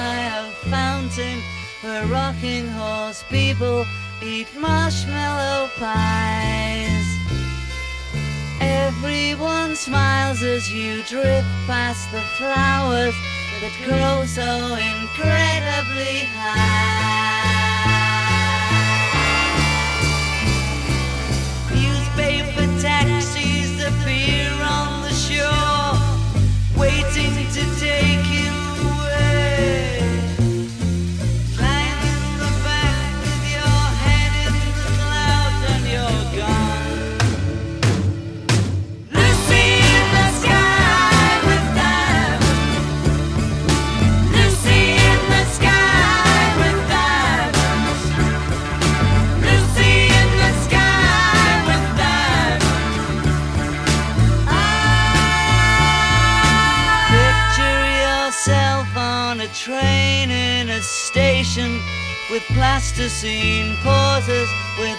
by a fountain where rocking horse people eat marshmallow pies. Everyone smiles as you drift past the flowers that grow so incredibly high. Newspaper taxis appear on the shore, waiting to on a train in a station with plasticine pauses with